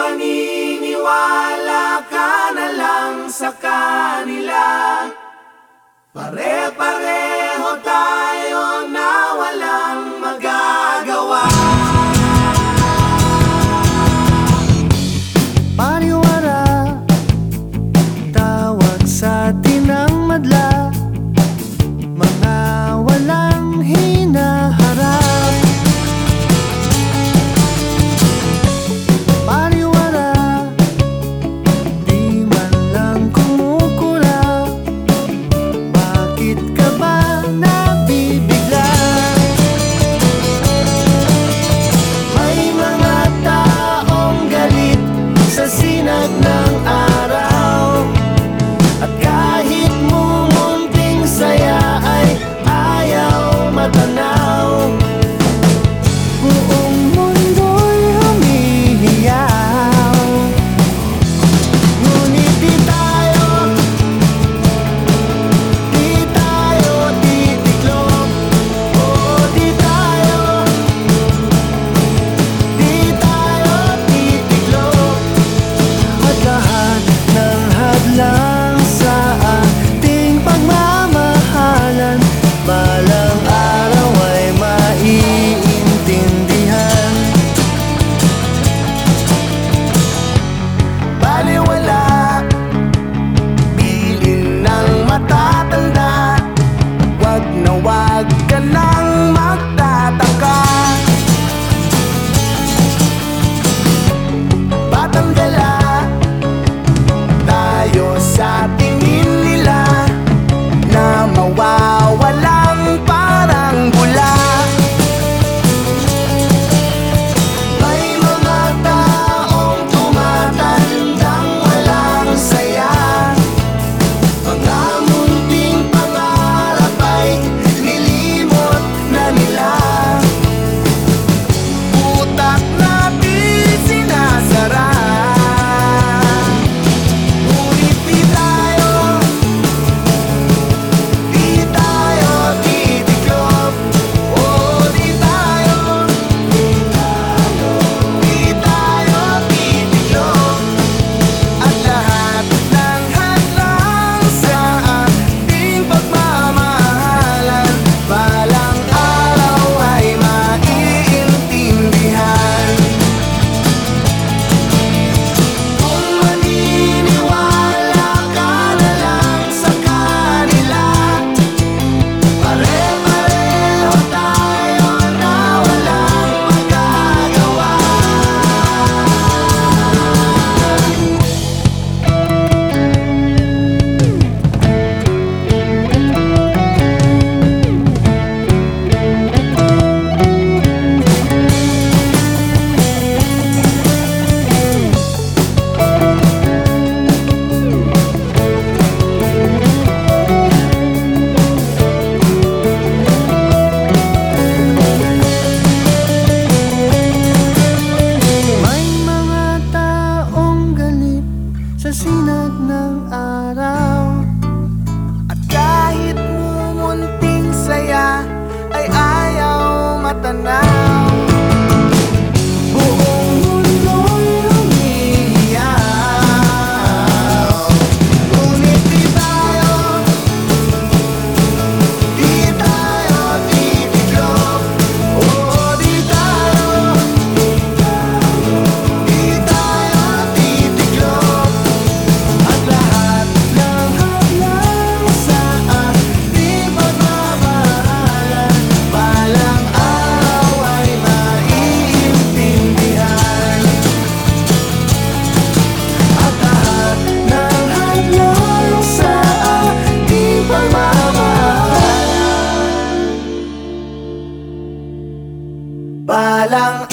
maniniwala ka na lang sa kanila. Pare-pareho tayo lang